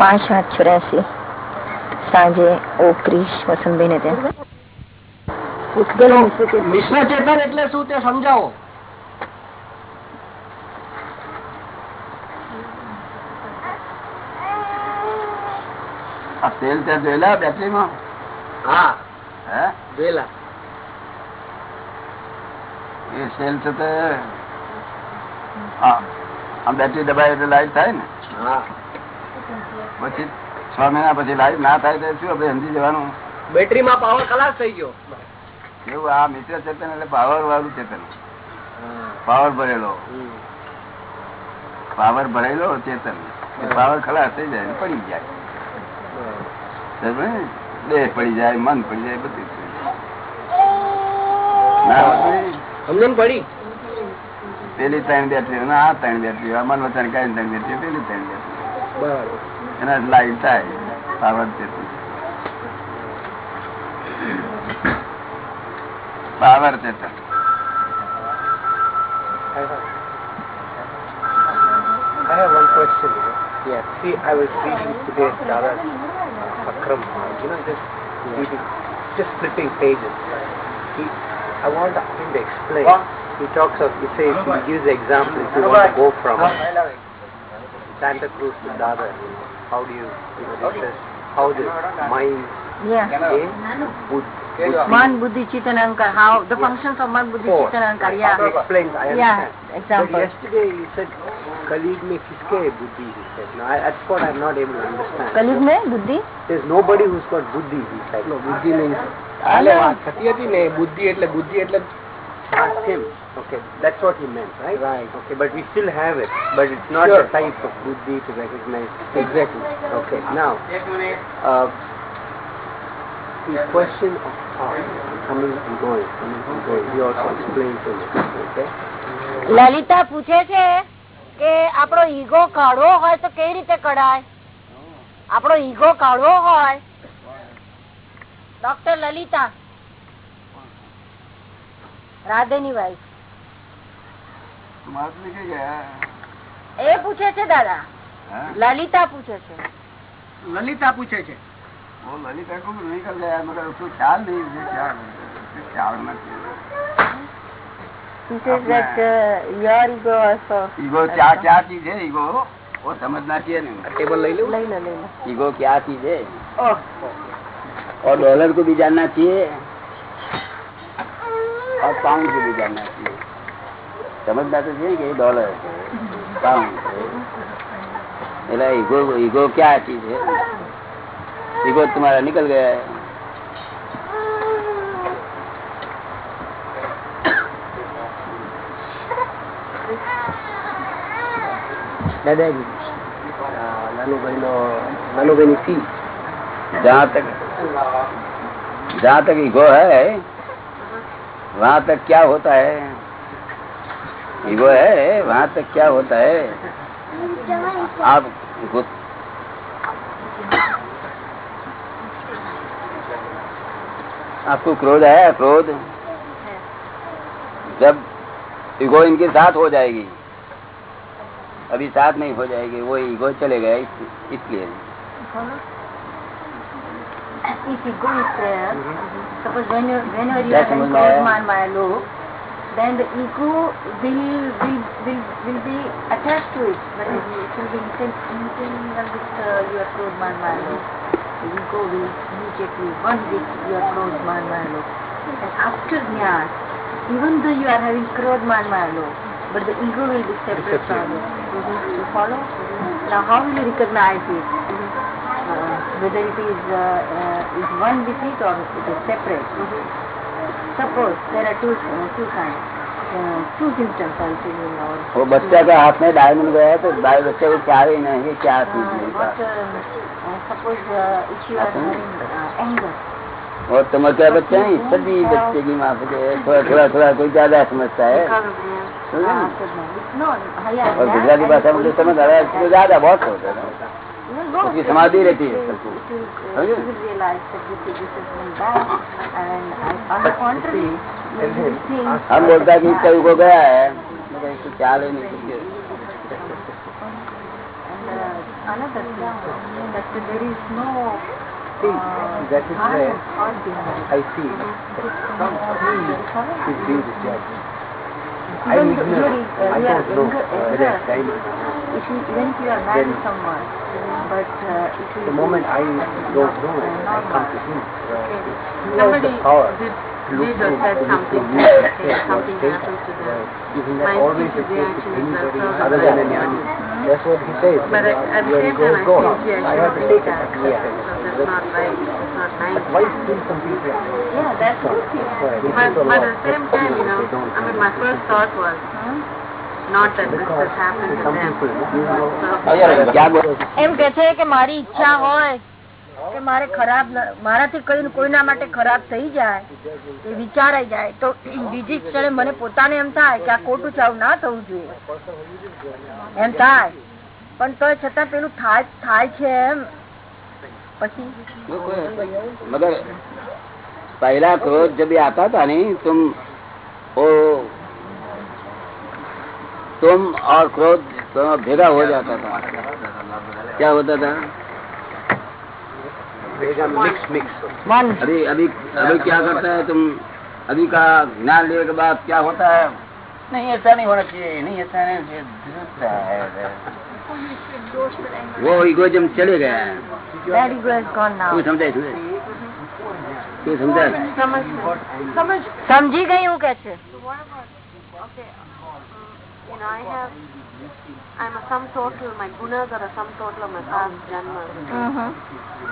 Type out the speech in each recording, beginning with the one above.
પાંચ સાત ચોર્યાસી. સાંજે ઓગત્રીસ વસંતભાઈ ને ત્યાં. મિશ્ર ચેતન એટલે શું તે સમજાવો. આ તેલ ત્યાં જોયેલા બેટરીમાં? હા. હે? જોયેલા. એ સેલ છે તે. હા. આ બેટરી દબાય એટલે લાઈટ થાય ને? હા. પછી છ મહિના પછી લાઈટ ના થાય તો શું આપડે સમજી જવાનું? બેટરી માં પાવર ખલાસ થઈ ગયો. એવું આ મિત્ર ચેતન એટલે પાવર વાળું ચેતન. પાવર ભરેલો. પાવર ભરેલો ચેતન. પાવર ખલાસ થઈ જાય પડી જાય. દેહ પડી જાય મન પડી જાય બધું. ના પડી? પેલી ત્રણ બેટરી આ ત્રણ બેટરી આ મન વચન કઈ ત્રણ બેટરી પેલી ત્રણ બેટરી બરાબર. એના લાઈટ થાય પાવર ચેતન પાવર ચેતન I have one question. You know. Yeah. See, I was reading today's Dada Akram. You know, just reading, just flipping pages. He, I want him to explain. He talks of, he says, he gives the example if you want to go from Santa Cruz to Dada. How do you, you know, he says, how the mind is would, મન બુદ્ધિ ચિત્ત અને અહંકાર how the functions of મન બુદ્ધિ ચિત્ત અને અહંકાર He yeah explains, I yeah understand. But example yesterday he said, Khalid mein kiske hai buddhi, he said. No, I, that's what I'm not able to understand. કલયુગ ને બુદ્ધિ There's nobody who's got buddhi, he said. No, બુદ્ધિ નહીં કાલે વાત થતી હતી ને બુદ્ધિ એટલે બુદ્ધિ એટલે Ask him. Okay, that's what he meant, right? Right. Okay, but we still have it. But it's not Sure. the type of buddhi to recognize. Exactly. Okay, now, uh, the question of thought, coming and going, coming and going, he also explains in it. Okay? Lalita પૂછે છે કે આપણો ego કાઢવો હોય તો કેવી રીતે કઢાય આપણો ઈગો કાઢવો હોય ડોક્ટર લલિતા રાધેની વાઈફ માર્ક નીકળી ગયા એ પૂછે છે દાદા હા? લલિતા પૂછે છે લલિતા પૂછે છે वो ललिता को भी निकल गया मगर उसको ख्याल नहीं मुझे क्या उसको ख्याल नहीं He says that uh, your ego also ego क्या क्या चीज है ईगो वो समझना चाहिए नहीं ટેબલ લઈ લેવું લઈ લો લઈ લો ईगो क्या चीज है और डॉलर को भी जानना चाहिए और पाउंड को भी जानना चाहिए समझना तो चाहिए कि ये डॉलर है पाउंड है એટલે ईगो ईगो क्या चीज है ईगो तुम्हारा निकल गया है દાદાજી નાનુભાઈ નો નાનુભાઈ ની ફી जहाँ तक जहाँ तक ईगो है वहाँ तक क्या होता है ईगो है वहाँ तक क्या होता है? आप आपको क्रोध है क्रोध? जब ईगो इनके साथ हो जाएगी। अभी साथ नहीं हो जाएगी वो ईगो चले गए इसलिए। समझ में आया। Then the ego will will will, will be attached to it. But it will be entangled with uh, your closed mind loop. The ego will immediately one with your closed mind a. And after jnana, even though you are having closed mind a but the ego will be separate from you. You follow? Now how will you recognize it? uh, whether it is uh, uh, is one with it or it is separate. वो बच्चा का हाथ में diamond गया तो भाई बच्चे को क्या ही नहीं है क्या और तुम्हारे क्या बच्चे हैं सभी बच्चे की माफ़ के थोड़ा थोड़ा थोड़ा कोई ज़्यादा समझता है। और गुजराती भाषा मुझे समझ आ रहा है ज़्यादा बहुत होता है। उसकी समाधि रहती है सबको uh, is is uh, हम बोलता है कि को गया है इसको ख्याल ही uh, thing that there is no See, uh, that is where. I see some he should be the judge. I Even ignorant. I don't know whether time. You, even if you are married someone, but uh, it The moment I go through it, I come to Him. Okay. Somebody did, did or said something, okay, something happened to them. My instinctive reaction is the servant other than any mm-hmm. That's what he says. But at, at the same time, I think, yeah, I should not do that. That's not right. That's not nice. Why still some people? Yeah, that's good. But, but at the same time, you know, I mean, my first thought was, એમ કે છે કે મારી ઈચ્છા હોય કે મારે ખરાબ મારાથી કઈ કોઈના માટે ખરાબ થઈ જાય એ વિચારાઈ જાય તો બીજી ક્ષણે મને પોતાને એમ થાય કે આ ખોટું ચાવ ના થવું જોઈએ. એમ થાય. પણ તો છતાં પેલું થાય થાય છે એમ. પછી? પહેલા ક્રોધ જબ આતા હતા ને તુમ तुम और क्रोध दोनों भेगा हो जाता था। क्या होता था? mix. મન अभी अभी अभी क्या करता है तुम? अभी का ज्ञान लेने के बाद क्या होता है? नहीं ऐसा नहीं होना चाहिए। नहीं ऐसा नहीं है। वो इगोइज्म चले गया है। That ego has gone now. तू No, I have. I'm a sum total. My gunas are a sum total of my past janmas. Uh -huh.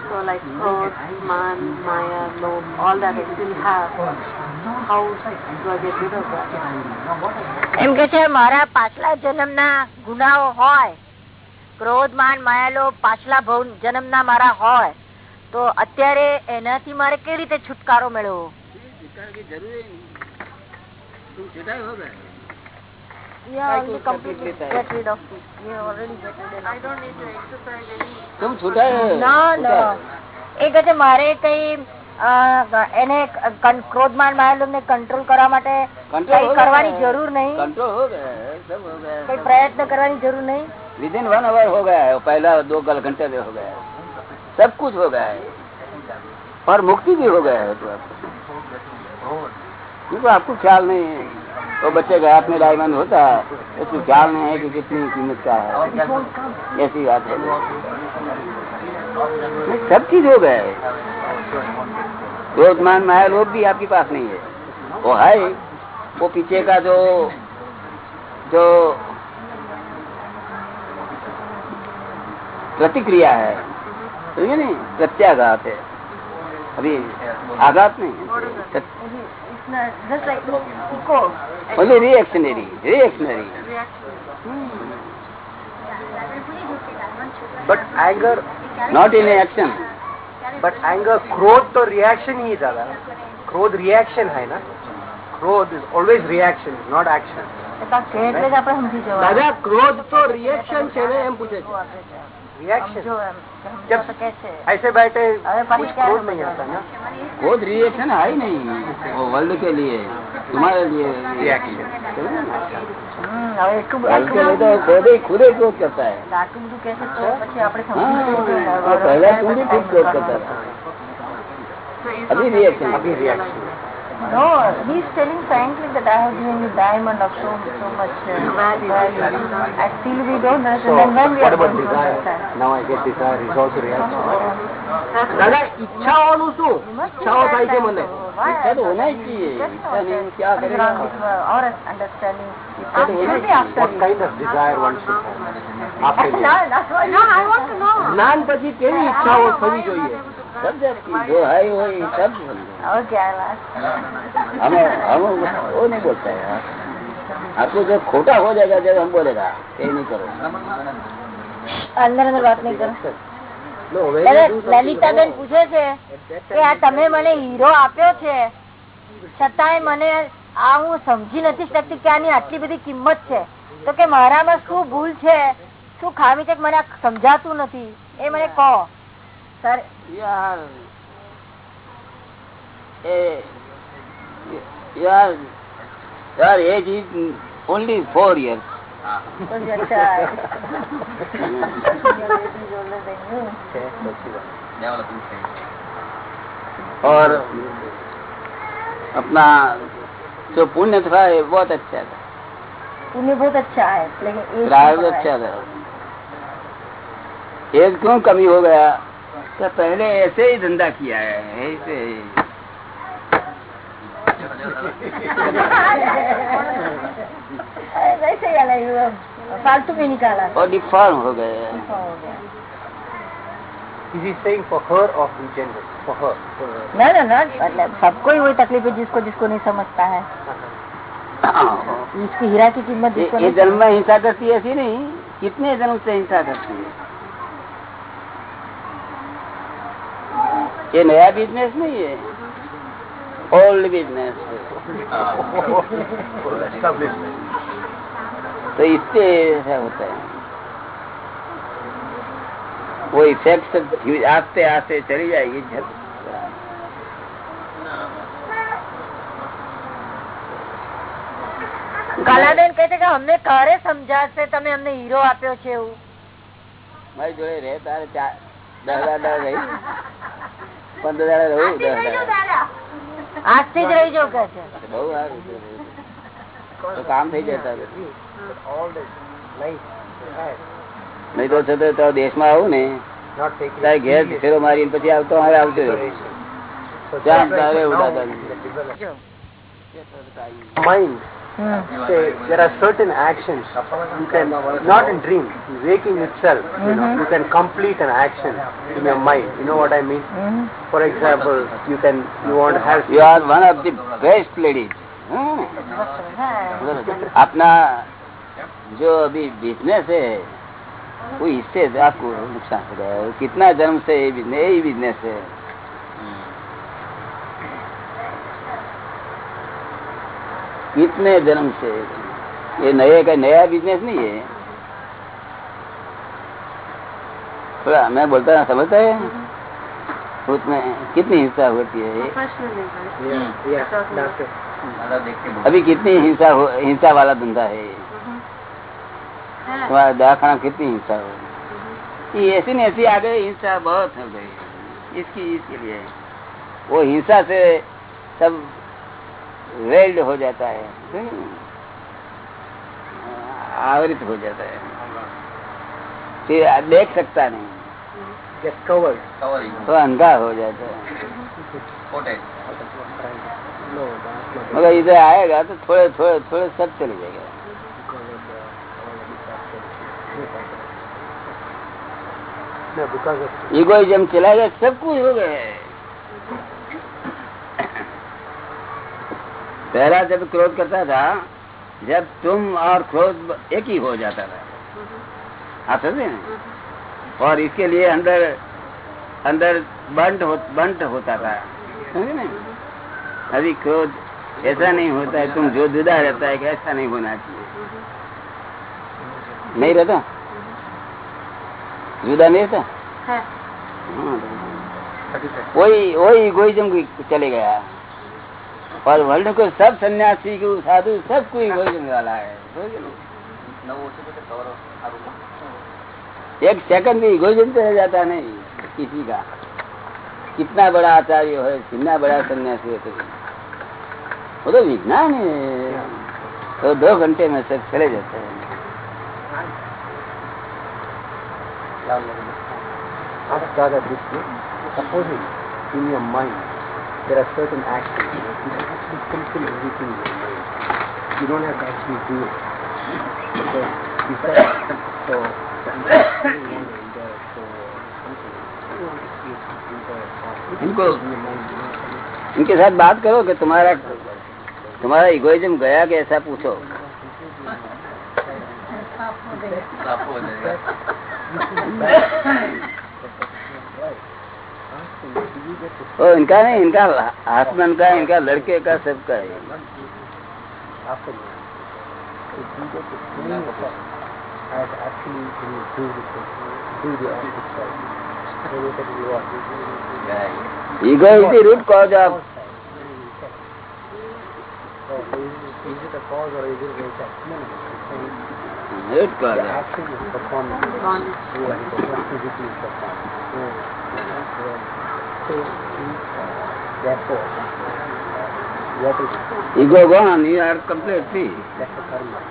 So like crores, man, maya, lobe, all that I still have. How do I get rid of that? એમ કે છે મારા પાછલા જન્મના ગુનાઓ હોય ક્રોધ માન માયાલો પાછલા ભવ જન્મના મારા હોય તો અત્યારે એનાથી મારે કેવી રીતે છુટકારો મેળવવો જરૂરી મારે કઈ અ, એને કન- ક્રોધમાન માયાલોભ ને કંટ્રોલ કરવા માટે Control કઈ हो કરવાની गया है। જરૂર નહીં कंट्रोल हो गया है, सब हो गया કઈ है। પ્રયત્ન કરવાની જરૂર નહીં विद इन वन आवर हो गया है पहला दो कल घंटे में हो गया है सब कुछ हो गया है और मुक्ति भी हो गया है तो आपको क्योंकि आपको ख्याल नहीं है तो बच्चे के हाथ में डायमंड होता है उसको ख्याल नहीं है कि कितनी कीमत का है। ऐसी बात है। सब चीज़ हो गया है क्रोधमान माया लोग भी आपके पास नहीं है। वो है वो पीछे का जो जो प्रतिक्रिया है, समझे नहीं? प्रत्याघात है। अभी आघात नहीं It's not, just like eco. Only reactionary reactionary But anger, not in action but anger, क्रोध तो reaction ही है दादा क्रोध reaction है ना क्रोध is always reaction, not action. એ તો કે એટલે જ આપણે સમજી જવાનું. દાદા ક્રોધ તો રિએક્શન છે ને એમ પૂછે છે रिएक्शन जब ऐसे बैठे कुछ क्रोध नहीं आता ना? क्रोध रिएक्शन है ही नहीं। वो वर्ल्ड के लिए तुम्हारे लिए रिएक्शन हम्म, तो हाँ। हाँ, हाँ, अभी रिएक्शन अभी reaction No, he's telling frankly that I have given you diamond of so, so much uh, value. And still we don't So understand. Then when we what are about going to desire? understand? Now I get desire is also reaction. દાદા ઈચ્છાઓનું શું You must ઈચ્છાઓ take થાય છે that મને time to- why? इच्छा तो होना ही चाहिए Just इच्छा नहीं know क्या that what is करेगा wrong with uh, our understanding. इच्छा तो होना Should ही be चाहिए after What you. kind of desire one should have after No, you? that's what No, I want to know. જ્ઞાન પછી કેવી ઈચ્છાઓ થવી જોઈએ सब जाती जो है वही सब बोलते हैं। Okay, I'll ask. हम हम वो नहीं बोलता है यार आपको जब खोटा हो जाएगा जब हम बोलेगा ये नहीं करो અંદર અંદર વાત નહીં કરો No, when ત્યારે you do something Lalitaben wrong, પૂછે છે કે આ તમે મને હીરો આપ્યો છે છતાંય મને આ હું સમજી નથી શકતી કે આની આટલી બધી કિંમત છે તો કે મારામાં શું ભૂલ છે શું ખામી છે કે મને આ સમજાતું નથી એ મને કહો સર यार ए यार यार age is only four years कुछ अच्छा है। और अपना जो पुण्य था ये बहुत अच्छा था। पुण्य बहुत अच्छा है लेकिन एज अच्छा था। एज क्यों कमी हो गया? तो पहले ऐसे ही धंधा किया है ऐसे ही। है। ही फालतू में निकाला। और डिफॉर्म हो गए। हो. ना ना ना मतलब सबको ही वही तकलीफ़ है जिसको जिसको नहीं समझता है। इसकी हीरा की कीमत ये जन्म में हिंसा करती है ऐसी नहीं कितने जन्म से हिंसा करती है? ये नया बिजनेस नहीं है ओल्ड बिजनेस Establishment. तो इससे ऐसा होता है वो इफेक्ट आस्ते आस्ते चली जाएगी झट કલાબેન કહે છે કે અમને ક્યારે સમજાશે તમે અમને હીરો આપ્યો છે એવું મારી જોડે રહે તારે ચાર દસ હજાર દાડા રહી નહીં તો છતાં તો દેશમાં આવું ને. તારે ઘેર ફેરો મારી પછી આવતો હવે આવતો રહ્યો mind Mm. Say, there are certain actions you can, not in dream, in waking itself, mm -hmm. you know, you can complete an action in your mind. You know what I mean? Mm -hmm. For example, you can, you want to have... You are one of the best ladies. अपना जो अभी business है वो इससे आपको नुकसान हो गया कितना जन्म से ये बिजनेस है कितने जन्म से? ये नए का नया बिज़नेस नहीं है। थोड़ा मैं बोलता ना समझता है? उसमें कितनी हिंसा होती है? अभी कितनी हिंसा हिंसा वाला धंधा है। तुम्हारा दवाखाना कितनी हिंसा हो? ये ऐसी नहीं ऐसी आ गई हिंसा बहुत हो गई इसकी इसके लिए। वो हिंसा से सब वेल्ड हो जाता है। आवृत हो जाता है। फिर देख सकता नहीं। तो अंधा हो जाता है। मगर इधर आएगा तो थोड़े थोड़े थोड़े सब चले जाएगा। Of चला गया सब कुछ हो गया है। पहला जब क्रोध करता था जब तुम और क्रोध एक ही हो जाता था। आप समझे और इसके लिए अंदर अंदर बंट हो, बंट होता था। समझे ना? अभी क्रोध ऐसा नहीं होता है तुम जो जुदा रहता है कि ऐसा नहीं होना चाहिए। नहीं रहता? जुदा नहीं रहता? है। हाँ, वही वही इगोइज्म चले गया। और वर्ल्ड को सब सन्यासी को साधु सब कोई इगोइज्म वाला है एक सेकंड भी इगोइज्म तो रह जाता नहीं, किसी का। कितना बड़ा आचार्य हो, कितना बड़ा सन्यासी हो तो वो तो विज्ञान है तो दो घंटे में सब चले जाते हैं। Ask Dada this way. Supposing in your mind there are certain actions, you can actually fulfill everything in your mind. You don't have to actually do it. Because you said, so, you want to enjoy so something, you want to see it, enjoy it. इनको In your mind, you know, something. इनके साथ बात करो कि तुम्हारा तुम्हारा egoism गया कि ऐसा पूछो ओ इनका नहीं इनका हस्बैंड का इनका लड़के का सबका है. Ego is the root cause of You go on, you are completely. That's the karma.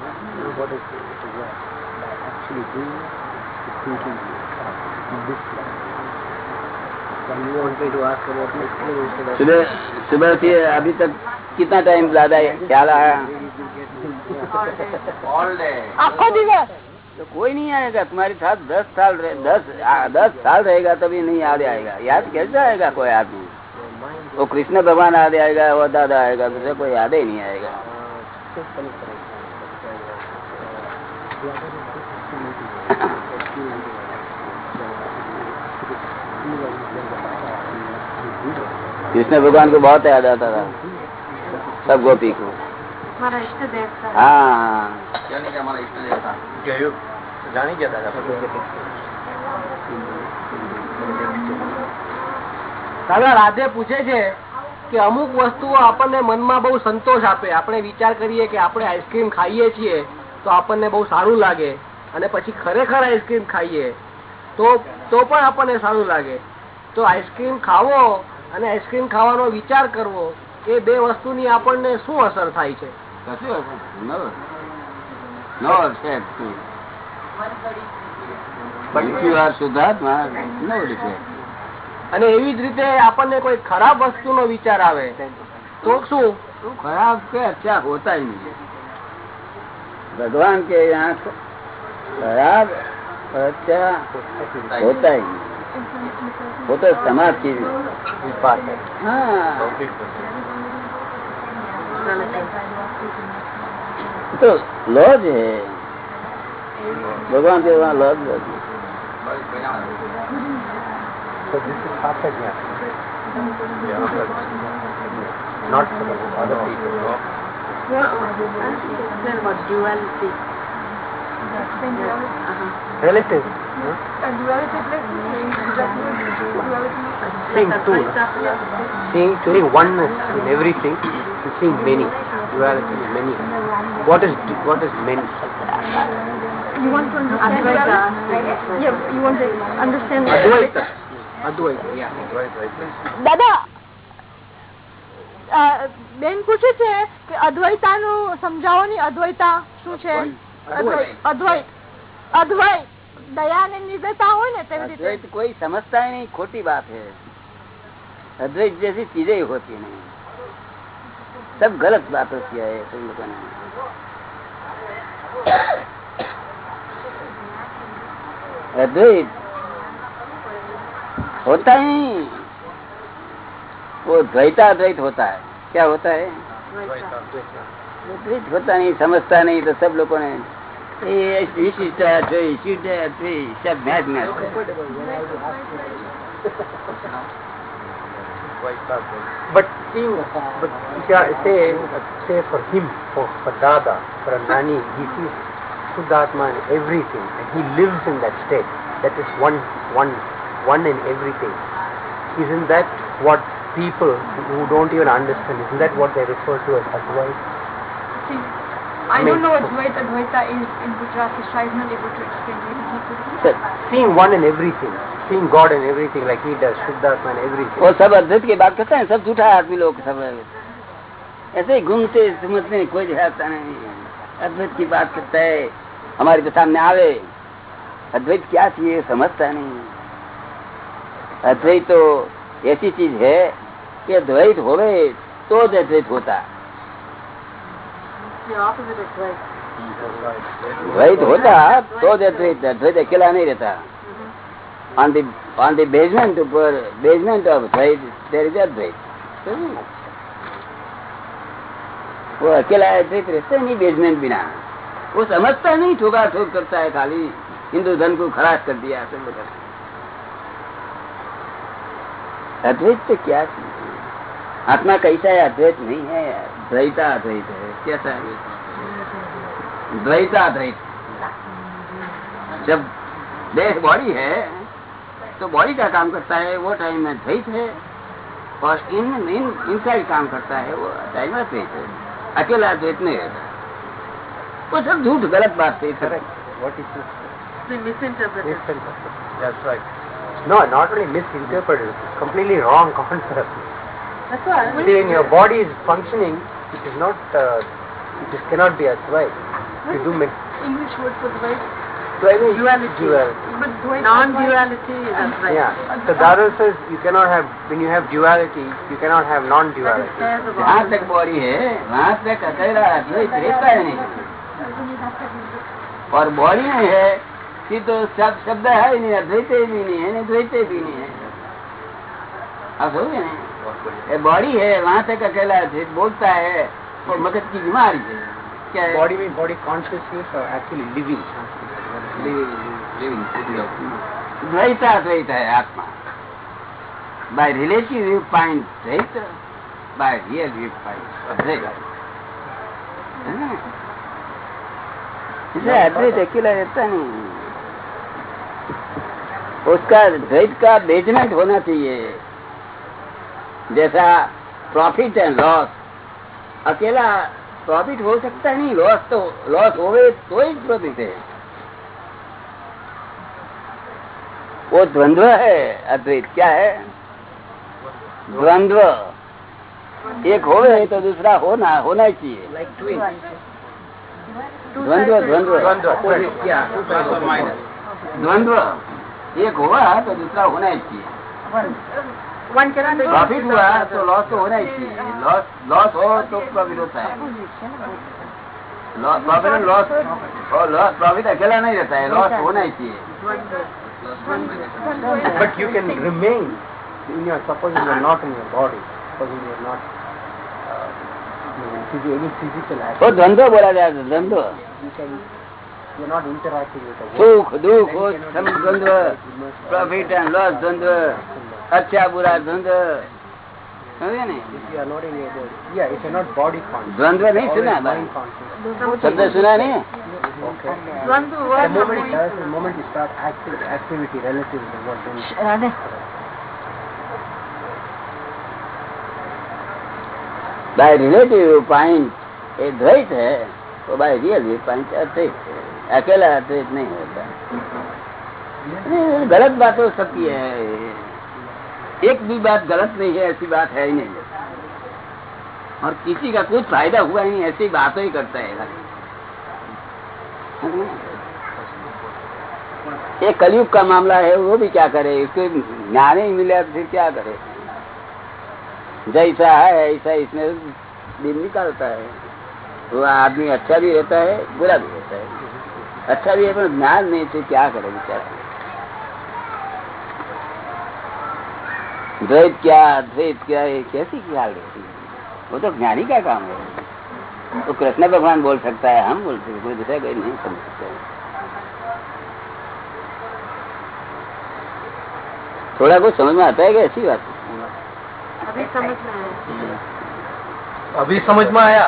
What is it? Actually, doing is thinking in this life. When you want me to ask about next life, सुबह सुबह से अभी तक कितना time ज्यादा है क्या आया आखो दिवस तो कोई नहीं आएगा तुम्हारे साथ दस साल रहे, दस आ, दस साल रहेगा तभी नहीं याद आएगा। याद कैसे आएगा कोई आदमी? वो कृष्ण भगवान याद आएगा वो दादा आएगा दूसरा कोई याद ही नहीं आएगा। कृष्ण भगवान को बहुत याद आता था सब गोपी को। જાણી ગયા દાદા રાધે પૂછે છે કે અમુક વસ્તુઓ આપણને મનમાં બહુ સંતોષ આપે. આપણે વિચાર કરીએ કે આપણે આઈસ્ક્રીમ ખાઈએ છીએ તો આપણને બહુ સારું લાગે. અને પછી ખરેખર આઈસ્ક્રીમ ખાઈએ તો તો પણ આપણને સારું લાગે. તો આઈસ્ક્રીમ ખાવો અને આઈસ્ક્રીમ ખાવાનો વિચાર કરવો એ બે વસ્તુની આપણને શું અસર થાય છે? કશું હશે? No. No effect. But if you are Siddhartha, no effect. અને એવી જ રીતે આપણને કોઈ ખરાબ વસ્તુનો વિચાર આવે તો શું तो खराब के अच्छा होता ही नहीं भगवान के यहाँ खराब और अच्छा होता ही नहीं वो तो समाज की बात है हाँ તો લો જ હે ભગવાન કે વહાં લો જ Not for other people. Yeah, about duality. Duality Seeing two. Seeing, oneness in everything, seeing many. Duality, many. What is what is many? You want to understand Advaita. Yeah, you want to understand Advaita Advaita yeah. દાદા અ, બેન પૂછે છે કે અદ્વૈતાનું સમજાવો ની અદ્વૈતા શું છે અદ્વૈત અદ્વૈત અદ્વૈત દયા ને નિર્દયતા હોય ને તેવી રીતે अद्वैत कोई समझता ही नहीं खोटी बात है अद्वैत जैसी चीजें ही होती नहीं सब गलत बातों किया है तुम लोगों ने होता ही। वो द्वैता अद्वैत होता है। क्या होता है? अद्वैत होता नहीं, समझता नहीं तो सब लोगों ने सब But seeing, but if you are- say, say for him, for, for Dada, for a Nani, he sees Shuddhatma in everything, and he lives in that state. That is one, one, one in everything. Isn't that what people who don't even understand, isn't that what they refer to as Advaita? I don't know what Dvaita Dvaita is in Gujarati, so I'm not able to explain it. Seeing one in everything, seeing God in everything like he does, Shuddhatma in everything. वो सब अद्वैत की बात करते हैं सब झूठा है आदमी लोग सब ऐसे ही घूमते समझते कोई जाता नहीं अद्वैत की बात करता है हमारे के सामने आवे अद्वैत क्या चीज़ है समझता नहीं अद्वैत तो ऐसी चीज़ है कि द्वैत होवे तो अद्वैत होता तो नहीं रहता। On the on the basement ऊपर basement of Dvait there is Advait वो अकेला अद्वैत रहता नहीं बेसमेंट बिना। वो समझता नहीं ठोका ठोक करता है खाली। हिंदू धन को खराश कर दिया सब लोग अद्वैत तो क्या चीज़? आत्मा कैसा है? अद्वैत नहीं है द्वैता अद्वैत है। कैसा है? द्वैता अद्वैत। जब देह बॉडी है तो बॉडी का काम करता है वो टाइम में द्वैत है और इन इन इनसाइड काम करता है वो टाइम में द्वैत है। अकेला द्वैत नहीं रहता। वो सब झूठ गलत बात है right. No, not only misinterpreted, completely wrong concept. That's why. See, when your body is functioning, it is not, uh, it just cannot be as right. You do mis- English word for the right. Duality. Duality. Duality. Non-duality is right. Yeah. So Dada says you cannot have, when you have duality, you cannot have That is non-duality. says about जहाँ तक body है वहाँ तक अकेला अद्वैत रहता है नहीं और बॉडी में है कि तो सब शब्द है ही नहीं अद्वैत भी नहीं है नहीं द्वैत भी नहीं है आप समझे नहीं बॉडी है वहाँ तक अकेला बोलता है और मगज की बीमारी है। क्या है? Body consciousness or actually living. द्वैताद्वैत है आत्मा। बाय रिलेटिव व्यू पॉइंट द्वैत। बाय रियल व्यू पॉइंट अद्वैत है ना? इसलिए अद्वैत अकेला रहता नहीं। उसका द्वैत का बेजमेंट होना चाहिए। जैसा प्रॉफिट एंड लॉस अकेला प्रॉफिट हो सकता है नहीं लॉस तो लॉस हो गए तो ही प्रॉफिट है। वो द्वंद्व है अद्वैत क्या है? द्वंद्व। एक होवे तो दूसरा होना होना चाहिए। द्वंद्व द्वंद्व. द्वंद्व एक हुआ तो दूसरा होना चाहिए। one cannot profit hua to loss to hona hi chahiye loss loss ho to profit hota hai loss profit and loss oh loss profit akela nahi rehta hai loss hona hi chahiye but you can remain in your suppose you are not in your body suppose you are not any physical action oh dvandva bola gaya dvandva are not interacting with the world. सुख दुख वो सब द्वंद्व profit and loss द्वंद्व अच्छा बुरा द्वंद्व समझे नहीं सुना. शब्द सुना नहीं बाय रिलेटिव पॉइंट ये द्वैत है तो बाय रियल व्यू पॉइंट अद्वैत है अकेला अद्वैत नहीं होता गलत बातों सत्य है। एक भी बात गलत नहीं है, ऐसी बात है ही नहीं। और किसी का कुछ फ़ायदा हुआ ही नहीं, ऐसी बातों ही करता है। ये कलयुग का मामला है, वो भी क्या करे? उसको ज्ञान ही मिले तो फिर क्या करे? जैसा है, ऐसा इसमें दिन निकालता है। वो आदमी अच्छा भी रहता है, बुरा भी रहता है। अच्छा भी पर ज्ञान नहीं तो क्या करे बेचारा? द्वैत क्या अद्वैत क्या ये कैसी ख्याल वो तो ज्ञानी का काम है। तो कृष्ण भगवान बोल सकता है हम बोल सकते कोई दूसरा कोई नहीं समझ सकता थोड़ा कुछ समझ में आता है कि ऐसी बात? अभी समझ में आया। अभी समझ में आया।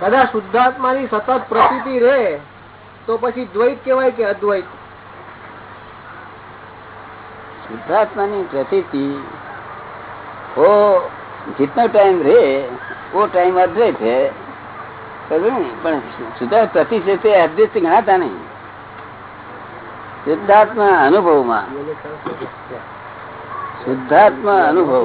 બધા શુદ્ધાત્મા ની સતત પ્રકૃતિ રે, તો પછી દ્વૈત કેવાય કે અદ્વૈત? શુદ્ધાત્મા ની પ્રતિ ઓ ટાઈમ રે ઓ ટાઈમ અદ્વૈત હે. પણ શુદ્ધા પ્રતિ છે તે અદ્વૈત ગણાતા નહીં. શુદ્ધાત્મા અનુભવમાં. શુદ્ધાત્મા અનુભવ.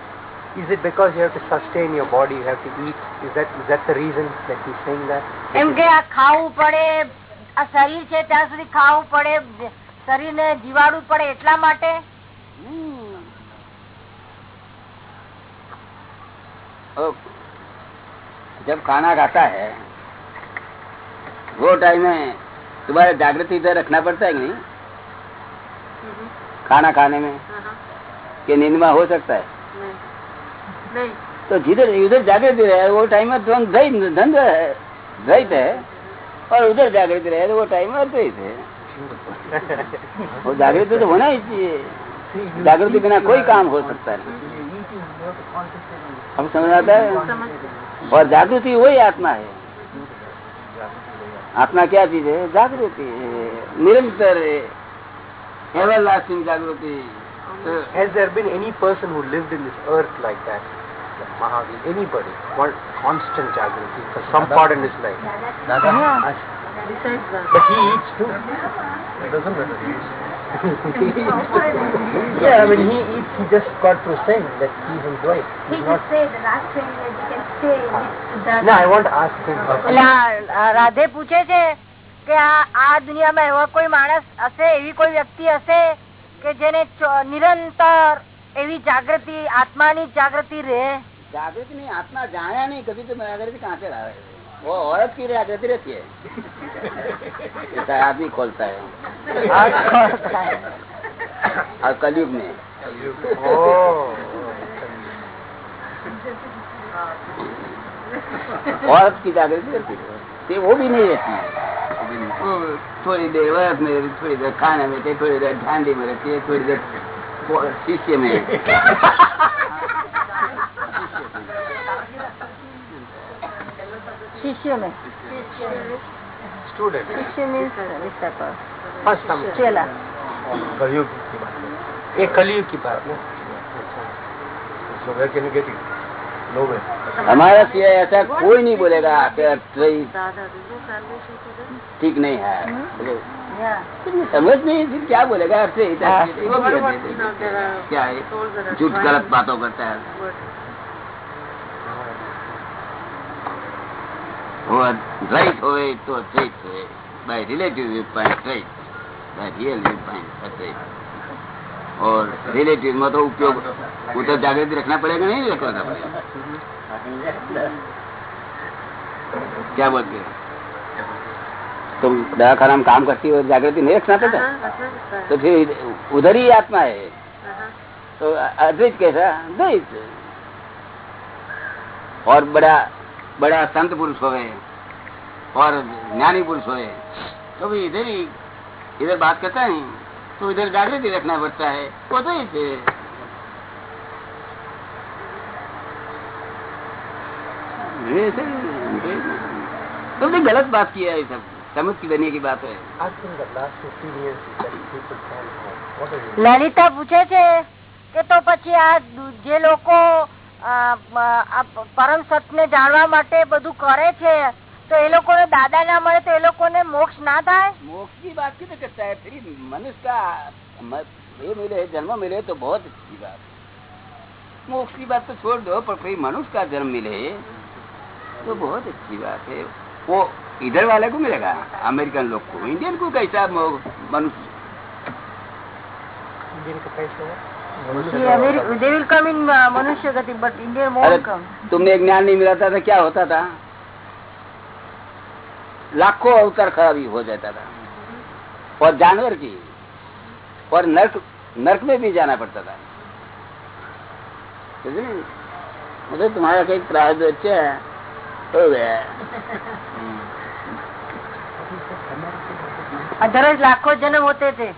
Is it because you have to sustain your body, you have to eat? Is that is that the reason that he's saying that? એમ કે આ ખાવું પડે આ શરીર છે ત્યાં સુધી ખાવું પડે શરીરને જીવાડવું પડે એટલા માટે हम्म। और जब खाना खाता है वो टाइम में तुम्हारे जागृति इधर रखना पड़ता है कि नहीं खाना खाने में हाँ, कि नींद में हो सकता है नहीं नहीं तो जिधर उधर जागृति रहे वो टाइम में द्वंद द्वैत- द्वंद्व है द्वैत है और उधर जागृति रहे तो वो टाइम अद्वैत है वो जागृति तो होना ही चाहिए जागृति बिना कोई काम हो सकता नहीं अब समझ आता है और जागृति वही आत्मा है आत्मा क्या चीज है जागृति है निरंतर एवर लास्टिंग जागृति Has there been any person who lived in this earth like that? Like Mahavir, anybody, one constant Jagrati for some part in his life. Besides that. But he eats too. It doesn't matter. He eats. yeah, I mean, he eats, he just got through saying that he's enjoying. He's not. No, I want to ask him. એટલે આ રાધે પૂછે છે કે આ આ દુનિયામાં એવો કોઈ માણસ હશે એવી કોઈ વ્યક્તિ હશે કે જેને નિરંતર એવી જાગૃતિ આત્માની જાગૃતિ રહે जागृति नहीं आत्मा जाना नहीं कभी तो जागृति कहाँ से रहा है? वो औरत की जागृति रहती है। आदमी खोलता है। और कलयुग में. औरत की जागृति रहती है। ते वो भी नहीं रहती है। थोड़ी देर वर्ष में थोड़ी देर खाने में थोड़ी देर ठांडी में रहती है थोड़ी देर शिष्य में। शिष्य में. स्टूडेंट शिष्य मीन्स फ़र्स्ट चेला कलयुग की बात ये कलयुग की बात है। अच्छा। हमारा सिवाय ऐसा कोई नहीं बोलेगा ठीक नहीं है। समझ नहीं फिर क्या बोलेगा क्या है? झूठ गलत बातों करता है। but वो अद्वैत होए तो अद्वैत होए बाय रिलेटिव व्यू पॉइंट अद्वैत बाय रियल व्यू पॉइंट अद्वैत और रिलेटिव में तो उपयोग उधर जागृति रखना पड़ेगा नहीं रखना पड़ेगा क्या बोलते हो तुम दवाखाना में काम करती हो जागृति नहीं रखना पड़ता हाँ, रखना पड़ता है तो फिर उधर ही आत्मा है हाँ, तो अद्वैत कैसा द्वैत और बड़ा बड़ा संत पुरुष होवे और ज्ञानी पुरुष होवे तो भी इधर ही इधर बात करता है तो इधर जागृति रखना पड़ता है वो तो ही थे ऐसे- तुमने गलत बात किया है ये सब समझ की बनिए की बात है I think the last 15 years is that people can What are you? Lalita પૂછે છે કે તો પછી આ દુ- જે લોકો આ, આ પરમ સત્યને જાણવા માટે બધું કરે છે તો એ લોકોને દાદા ના મળે તો એ લોકોને મોક્ષ ના થાય मोक्ष की बात क्यों करता है फिर मनुष्य का म- ये मिले जन्म मिले तो बहुत अच्छी बात मोक्ष की बात तो छोड़ दो पर फिर मनुष्य का जन्म मिले तो बहुत अच्छी बात है वो इधर वाले को मिलेगा अमेरिकन लोग को इंडियन को कैसा मो- मनुष्य Indian का कैसे तुमने ज्ञान नहीं मिला था तो क्या होता था लाखों अवतार खराबी हो जाता था और जानवर की और नर्क नर्क में भी जाना पड़ता था मुझे तुम्हारा कहीं प्रायद बच्चे है हो गया अधरज लाखों जन्म होते थे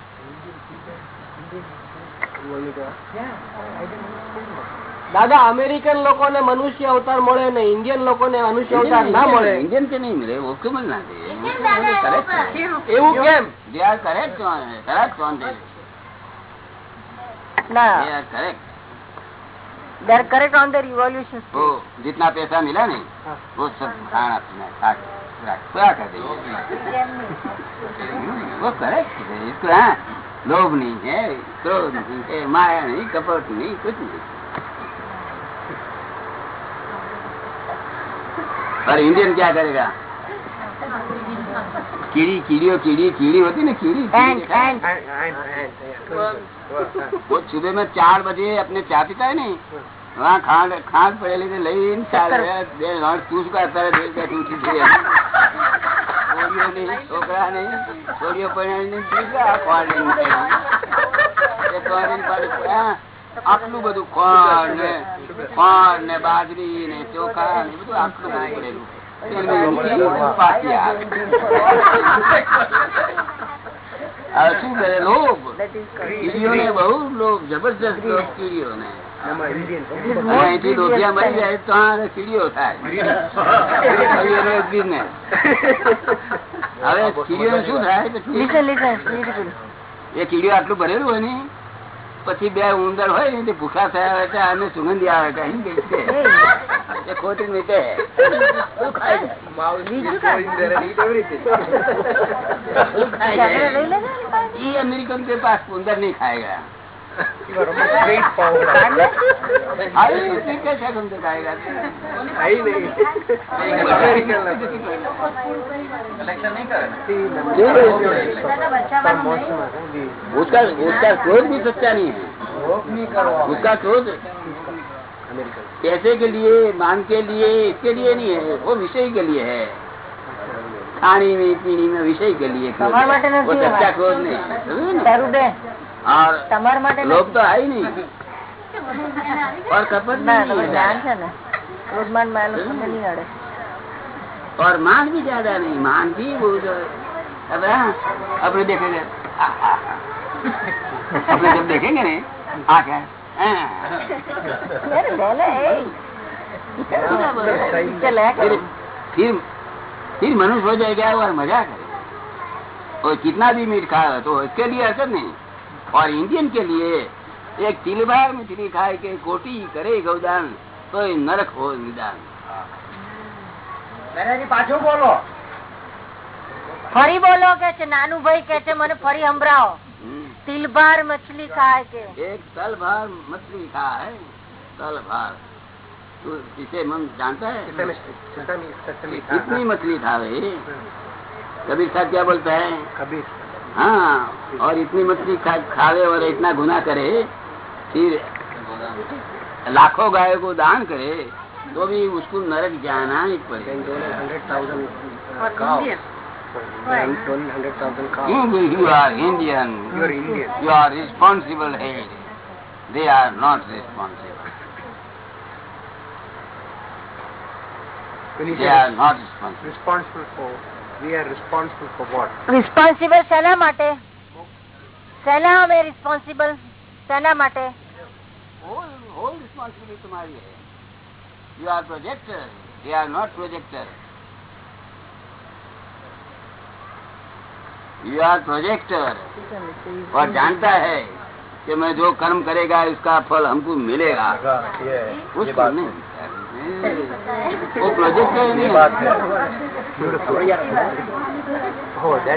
દાદા અમેરિકન લોકોને મનુષ્ય અવતાર મળે ને ઇન્ડિયન લોકોને મનુષ્ય અવતાર ના મળે इंडियन के नहीं मिले वो क्यों मिलना चाहिए એવું કેમ they are correct correct on they ના are correct they are correct on the revolution वो जितना पैसा मिला नहीं वो सब खाना पीना खा के पूरा कर देंगे वो करेक्ट है इसको हाँ लोभ नहीं है क्रोध नहीं है माया नहीं कपट नहीं कुछ नहीं। और इंडियन क्या करेगा? कीड़ी कीड़ियों कीड़ी कीड़ी होती ना कीड़ी वो सुबह में चार बजे अपने चाय पीता है नहीं? वहाँ खांड खांड पड़े लेकिन लेकिन चार तू का છોકરીઓ આટલું બધું ખોણ ને ખોણ ને બાજરી ને ચોખા ને બધું આટલું બધું પડેલું શું કરે? લોભ. કીડીઓ ને બહુ લોભ જબરજસ્ત લોભ કીડીઓ ને કીડીઓ આટલું ભરેલું હોય ને પછી બે ઉંદર હોય ને તે ભૂખા થયા હોય ત્યાં આને સુગંધી આવે કે એ. ખોટી નીચે અમેરિકન પાસ ઉંદર નહીં ખાય ગયા. उसका उसका क्रोध भी सच्चा नहीं है उसका क्रोध पैसे के लिए मान के लिए इसके लिए नहीं है वो विषय के लिए है खाने में पीने में विषय के लिए वो सच्चा क्रोध नहीं है समझे ना? તારુબેન, और તમારા માટે लोभ तो है ही नहीं और कपट ના भी તમે नहीं જ્ઞાન है છે ને ક્રોધમાન માં એ લોકોને નહીં અડે और मान भी ज्यादा नहीं मान भी बहुत अब हाँ, अपने देखेंगे आ, आ, आ। अपने जब देखेंगे ने आ क्या हाँ। અરે બેલે, એ. ચલ, આ फिर કરો. फिर फिर मनुष्य हो जाएगा और मजा करे और कितना भी मीट खाए तो इसके लिए असर नहीं और इंडियन के लिए एक तिलबार मछली खाए के कोटी करे गौदान तो ये नरक हो निदान ફરી બોલો કે છે નાનું ભાઈ કે છે મને ફરી સંભળાવો हम्म। તિલભાર મછલી ખાય કે एक तल भार मछली खा है तल भार तो इसे मन जानता है Sesame street. Sesame, sesame. कितनी मछली खा रहे कबीर साहब क्या बोलता है कबीर हाँ और इतनी मछली खावे और इतना गुना करे फिर लाखों गायों को दान करे तो भी उसको नरक जाना ही पड़ेगा। इंडियन यू आर रिस्पॉन्सिबल है they are not responsible They are not responsible. responsible for... responsible શેના માટે. શેના અમે રિસ્પોન્સિબલ શેના માટે. यू आर प्रोजेक्टर और जानता है कि मैं जो कर्म करेगा उसका फल हमको मिलेगा। उसको नहीं वो प्रोजेक्ट है नहीं बात है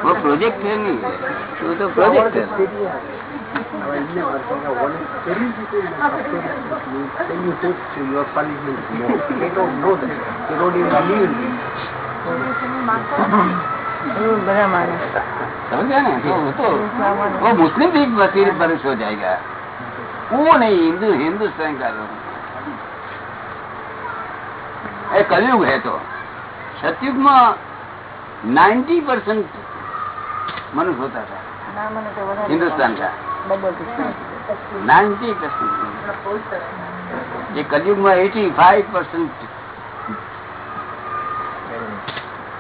वो प्रोजेक्ट है नहीं वो तो प्रोजेक्ट है Now, I never think of one very people then you take to your punishment more. They don't know that. They don't even believe in it. समझा ना तो तो वो मुस्लिम भी वकील पुरुष हो जाएगा वो नहीं हिंदू हिंदुस्तान का लोग ये कलयुग है तो सतयुग में नाइन्टी परसेंट मनुष्य होता था ના મને તો વધારે हिंदुस्तान का ડબલ રિસ્પોન્સિબલ नाइन्टी परसेंट ये कलयुग में एटी फाइव परसेंट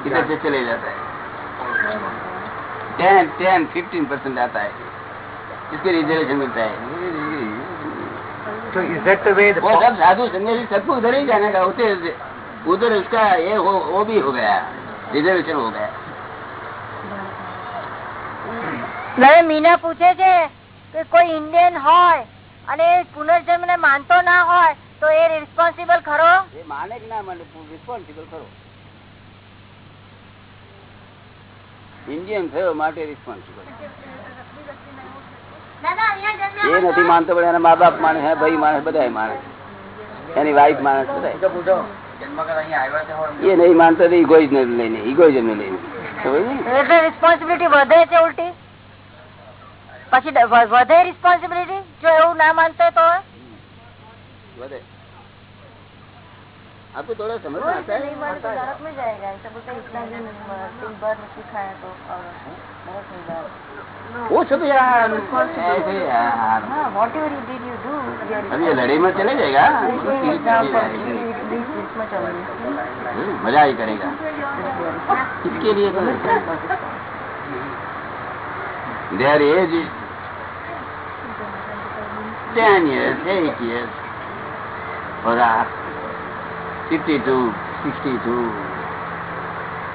इधर से चले जाता है टेन टेन फिफ्टीन परसेंट आता है इसके रिजर्वेशन मिलता है So is that the way the वो सब साधु संन्यासी सबको उधर ही जाने का होते उधर उसका ये हो वो भी हो गया रिजर्वेशन हो गया હવે મીના પૂછે છે કે કોઈ ઇન્ડિયન હોય અને પુનર્જન્મ ને માનતો ના હોય તો એ રિસ્પોન્સિબલ ખરો ये माने कि ना माने रिस्पॉन्सिबल करो ઇન્ડિયન થયો માટે રિસ્પોન્સિબલ એ નથી માનતો પણ એના મા બાપ માને હે ભાઈ માને બધા માને એની વાઈફ માને બધા એ નહીં માનતો તો ઇગોઇઝમ લઈને ઇગોઇઝમ લઈને સમજ ને? એટલે રિસ્પોન્સિબિલિટી વધે છે ઉલટી પછી ડ- વ- વધે રિસ્પોન્સિબિલિટી જો એવું ના માનતો હોય તો વધે आपको थोड़ा समझ में आता है नहीं माने तो नरक में जाएगा ऐसा बोलते हैं, इतना दिन अ, दिन भर मछली खाया तो और नरक में जाएगा वो सब यार ऐसे यार हाँ whatever you did you do अब ये लड़ाई में चले जाएगा example, you did this, this, much only. हम्म, मजा ही करेगा इसके लिए तो there age is ten years eight years और fifty two sixty two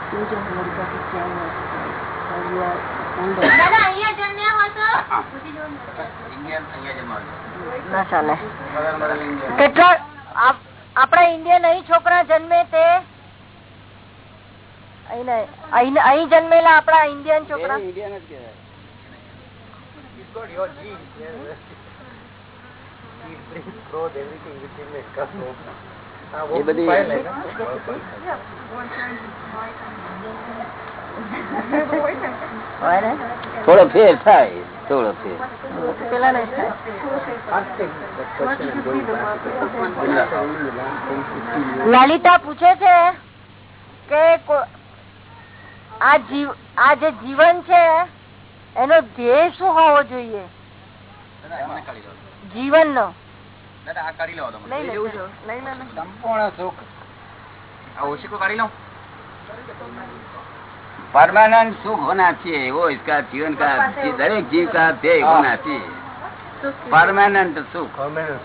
Age of America is 10 years. So you are older. ના ચાલે કેટલા આપ- આપણા ઇન્ડિયન અહીં છોકરા જન્મે તે અહીં જન્મેલા આપણા ઇન્ડિયન છોકરા. He's got your થોડો ફેર થાય થોડો ફેર. લલિતા પૂછે છે કે આ જે જીવન છે એનો ધ્યેય શું હોવો જોઈએ? જીવન નો સંપૂર્ણ સુખ. ઓશિકો કાઢી લઉં સંપૂર્ણ સુખ परमानेंट सुख होना चाहिए वो इसका जीवन का दरेक जीव का ध्येय होना चाहिए परमानेंट सुख Permanent.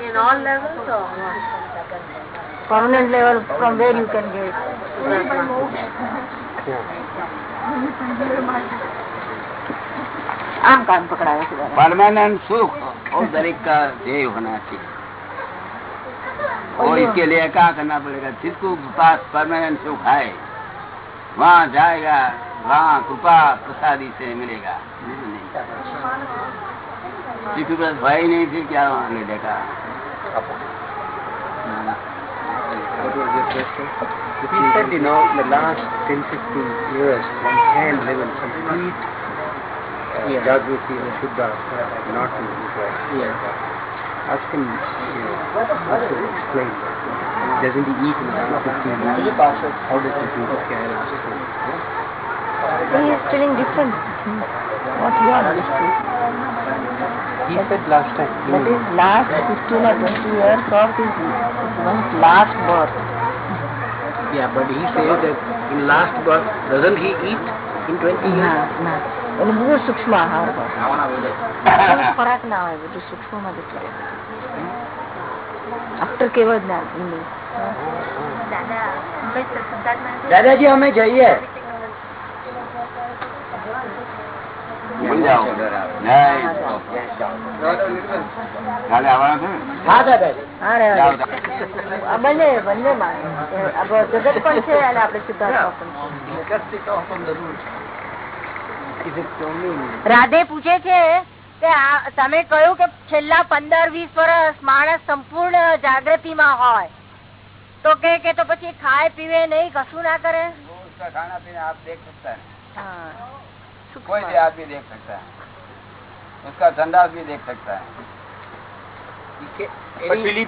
In all levels or what? permanent level from where you can get આમ કામ પકડાવે છે દાદા. परमानेंट सुख और दरेक का ध्येय होना चाहिए और इसके लिए क्या करना पड़ेगा जिसको पास परमानेंट सुख है वहाँ जाएगा वहाँ कृपा प्रसादी से मिलेगा जिसके पास भाई नहीं फिर क्या वहाँ मिलेगा He said, you know, in the last 10, 15 years, one can live in complete uh, Jagrati or Shuddha, not in this way. Ask him, you know, ask him to explain that. Doesn't he eat in the last 15 years? How does he do his care and so on? He is telling different things. What you understood. He said last time. That is last 15 or 20 years of his one's last birth. Yeah, but he says that in last birth, doesn't he eat in 20 ના ના એને બહુ સૂક્ષ્મ આહાર હોય કોઈ ખોરાક ના હોય બધું સૂક્ષ્મમાં જતું રહે ડોક્ટર કેવા જ્ઞાન દાદાજી અમે જઈએ. જગત પણ છે. રાધે પૂછે છે તમે કહ્યું કે છેલ્લા પંદર વીસ વર્ષ માણસ સંપૂર્ણ જાગૃતિમાં હોય તો કે કે તો પછી ખાય પીવે નહીં કશું ના કરે वो उसका खाना पीना आप देख सकता है હા. कोई भी आदमी देख सकता है उसका संडास भी देख सकता है But will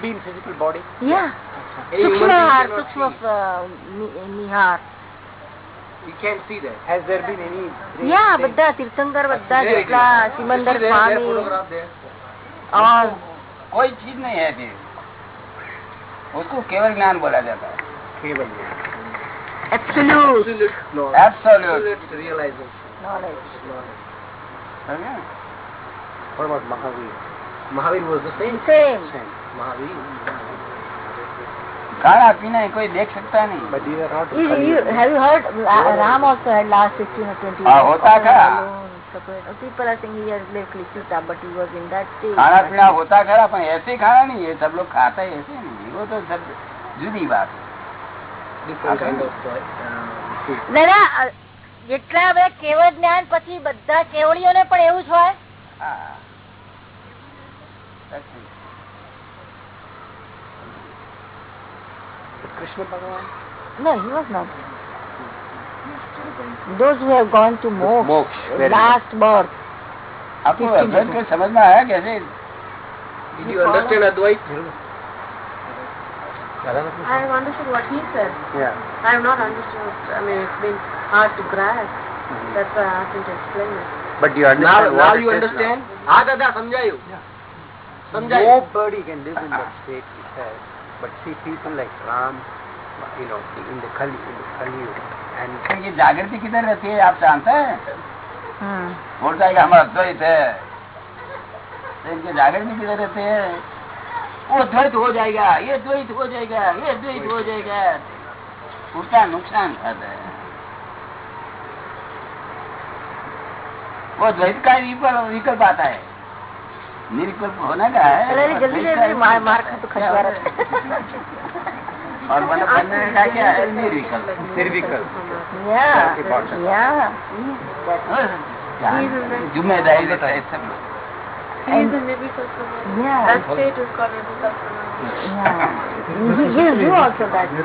You can't see that. Has there been any? great yeah thing? બધા તીર્થંકર બધા જેટલા સિમંદર સ્વામી और कोई चीज नहीं है फिर उसको केवल ज्ञान बोला जाता है Keval. absolute absolute knowledge. समझे? What about Mahavir? Mahavir was the same Same. Same. Mahavir खाना पीना ही कोई देख सकता नहीं But these are not. You, you, have you heard Ra- Ram also had last 15 or 20 हाँ, years होता all था। alone, separate. Uh, People are saying he has left Sita, but he was in that state. खाना पीना होता खरा पर ऐसे खाना नहीं है सब लोग खाता ही ऐसे नहीं वो तो सब जुदी बात है different kind of uh, food દાદા અ, જેટલા હવે કેવળ જ્ઞાન પછી બધા કેવડીઓને પણ એવું જ હોય Krishna Bhagavan? No, he was not. Those who have gone to moksha, moksha last birth. आपको अद्वैत को समझ में आया कैसे? Did you understand Advait? I have understood what he said. Yeah. I have not understood. I mean, it's been hard to grasp. Mm-hmm. That's why I asked him to explain it. But you understand? Now, now you understand? हाँ दादा समझायू. समझायू. Nobody can live in that state he has. But see people like Ram, you know, in the Kali, in the Kali, and ये जागृति किधर रहती है आप जानते हैं? हम्म। बोलता है कि हम अद्वैत है। तो इनकी जागृति किधर रहते हैं? वो द्वैत हो जाएगा ये द्वैत हो जाएगा ये द्वैत हो जाएगा। उसका नुकसान खाता है। वो द्वैत का विकल्प आता है। निर्विकल्प होने का है? अरे अरे जल्दी जल्दी मार मार खा तो खजवा और मतलब बनने का क्या है? निर्विकल्प निर्विकल्प या या ज़िम्मेदारी लेता है सब a. Yeah. That state is called Nirvikal Samadhi. Yeah. He gives you also that too.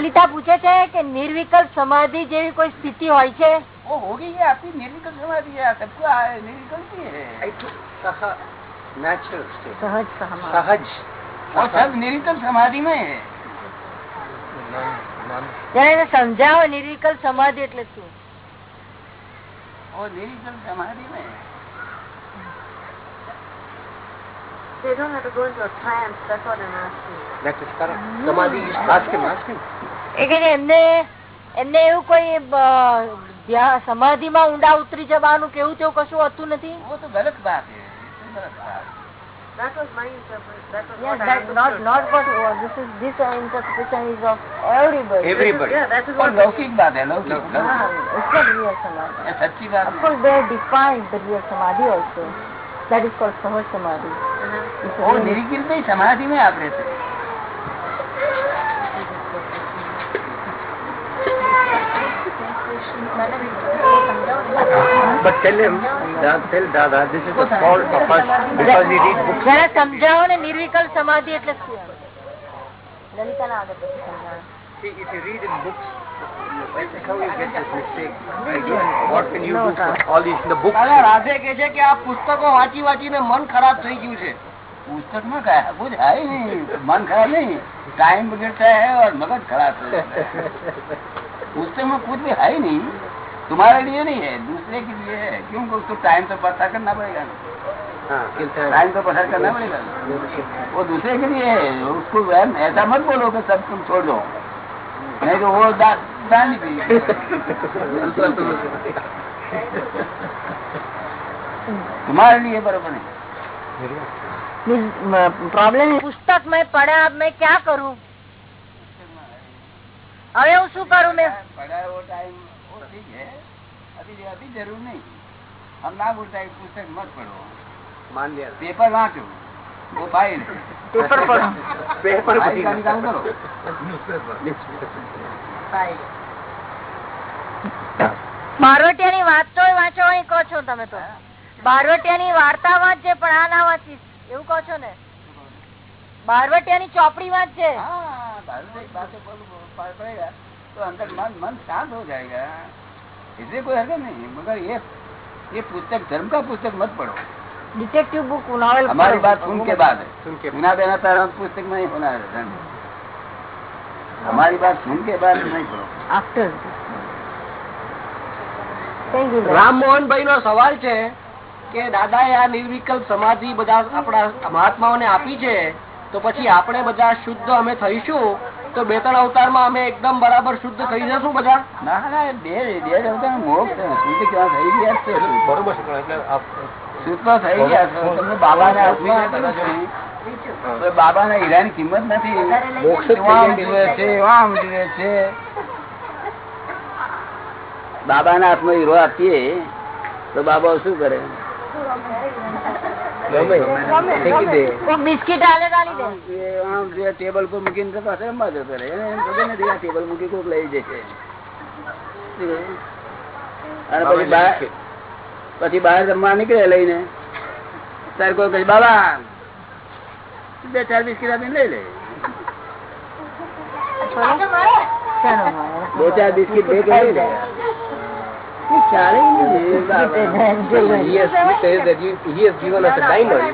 Lalita પૂછે છે કે નિર્વિકલ્પ સમાધિ જેવી કોઈ સ્થિતિ હોય છે वो होगी ये आपकी निर्विकल्प समाधि है सबको आ- निर्विकल्प ही है I took Saha, natural state. સહજ સહમત Sahaj. वो सब निर्विकल्प समाधि में है Non, non, જરા એને સમજાવો નિર્વિકલ્પ સમાધિ એટલે શું वो निर्विकल्प समाधि They don't have to go into a trance. That's what I'm asking. That is correct. Mm. Samadhi is ask him, ask him. એટલે એમને એમને એવું કોઈ સમાધિમાં ઊંડા ઉતરી જવાનું કેવું તેવું કશું હતું નથી વો તો ગલત બાત હે ગલત Baat That was my interpretation. That was yes, what that's I not not what was. This is this interpretation is of everybody. Everybody. Yeah, that is what. Laukik baat hai, laukik. Ah, it's not real samadhi. Yeah, sachi baat. Of course, they have defined the real samadhi also. That is called sahaj samadhi. It's वो really- निर्विकल्प ही समाधि में आप रहते हैं But tell him, Dad, tell Dada, this is the fault of us because we read books. જરા સમજાવો ને નિર્વિકલ્પ સમાધિ એટલે શું લલિતાના આગળ પછી સમજાવો. See, if you read in books, that's how you get this mistake. I don't, what can you do for all these, the books? દાદા રાધે કે છે કે આ પુસ્તકો વાંચી વાંચીને મન ખરાબ થઈ ગયું છે पुस्तक में क्या है कुछ है ही नहीं मन खराब नहीं टाइम बिगड़ता है और मगज खराब हो जाता है। पुस्तक में कुछ भी है ही नहीं तुम्हारे लिए नहीं है दूसरे के लिए है। क्योंकि उसको टाइम तो पता करना पड़ेगा। हाँ, है। टाइम तो पसार करना पड़ेगा। वो दूसरे के लिए है उसको ऐसा मत बोलो कि सब तुम छोड़ दो। नहीं तो वो दान भी तुम्हारे लिए बरोबर नहीं। પ્રોબ્લેમ પુસ્તક મેં પડ્યા મેં ક્યાં કરું હવે હું શું કરું મેં पढ़ा है वो टाइम वो ठीक है अभी अभी जरूर नहीं हम ना बोलता है पुस्तक मत पढ़ो मान लिया पेपर वाँचो वो फाइल है પેપર પડો पेपर फाइल का निकाल करो બારવટિયાની વાંચતો વાંચો અહીં કહો છો તમે તો બારવટિયાની વાર્તા વાંચે પણ આ ના વાંચીશ એવું કહો છો ને બારવટિયાની ચોપડી વાંચે हाँ भारत एक बात है बोलो पढ़- पड़ेगा तो अंदर मन मन शांत हो जाएगा इससे कोई हरकत नहीं मगर ये ये पुस्तक धर्म का पुस्तक मत पढ़ो ડિટેક્ટિવ બુક નોવેલ हमारी बात सुन के बाद है सुन के बिना देना तारा पुस्तक में नहीं होना है धर्म हमारी बात सुन के बाद नहीं पढ़ो આફ્ટર થેન્ક યુ રામમોહનભાઈ નો સવાલ છે કે દાદાએ આ નિર્વિકલ્પ સમાધિ બધા આપણા મહાત્માઓને આપી છે તો પછી આપણે બધા શુદ્ધ અમે થઈશું? તો બે ત્રણ અવતારમાં અમે એકદમ બરાબર શુદ્ધ થઈ જશું બધા? ના ના બે બે અવતાર મોક્ષ શુદ્ધ ક્યાં થઈ ગયા છે? બરોબર છે પણ એટલે આપ શુદ્ધ તો થઈ ગયા છો. તમને બાબાને હાથમાં આપ્યું છે. તો બાબાના હીરાની કિંમત નથી. મોક્ષ જુએ છે આમ જુએ છે. બાબાના હાથમાં હીરો આપીએ તો બાબા શું કરે? પછી બહાર જમવા બહાર નીકળે લઈને. તારે કોઈ કહે બાબા બે ચાર બિસ્કીટ આપીને લઈ લે. બે ચાર બિસ્કીટ લઈ લે. He has, he says that you, he has given us a diamond,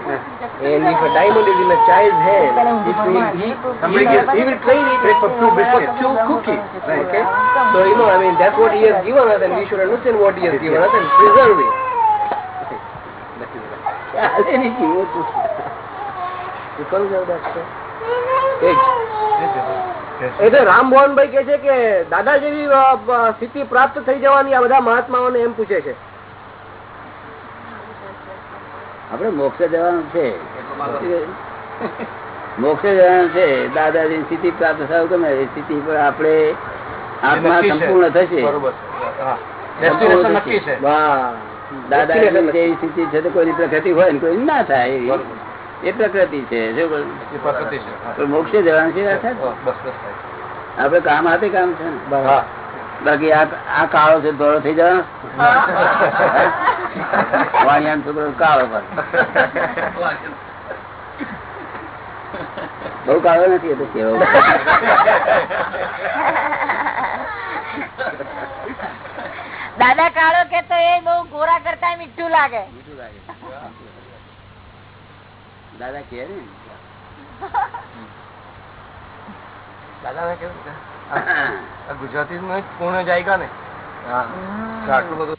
and if a diamond is in a child's hand, it means he, he, will, he will trade it for two biscuits, two cookies. Okay, so you know, I mean, that's what he has given us, and we should understand what he has given us and preserve it. You can't have that, sir. Eggs. એટલે રામ મોહનભાઈ કે છે કે દાદા જેવી સ્થિતિ પ્રાપ્ત થઈ જવાની આ બધા મહાત્માઓને એમ પૂછે છે. આપડે મોક્ષે જવાનું છે. મોક્ષે જવાનું છે. દાદાજી સ્થિતિ પ્રાપ્ત થયું ગમે એ સ્થિતિ પર આપણે આત્મા સંપૂર્ણ થશે. દાદાજી જેવી સ્થિતિ છે તો કોઈની પ્રગતિ હોય ને કોઈ ના થાય. એ પ્રકૃતિ છે મોક્ષે જવાનું છે. આપડે કામ હાથે કામ છે બાકી આ કાળો છે ધોળો થઈ જવાનો? છોકરો કાળો પર બહુ કાળો નથી એ તો કેવો. દાદા કાળો કે તો એ બહુ ગોરા કરતા મીઠું લાગે. મીઠું લાગે. દાદા કે ને. દાદાને કેવું ગુજરાતી કોણ પૂર્ણ જાયગા ને? આટલું બધું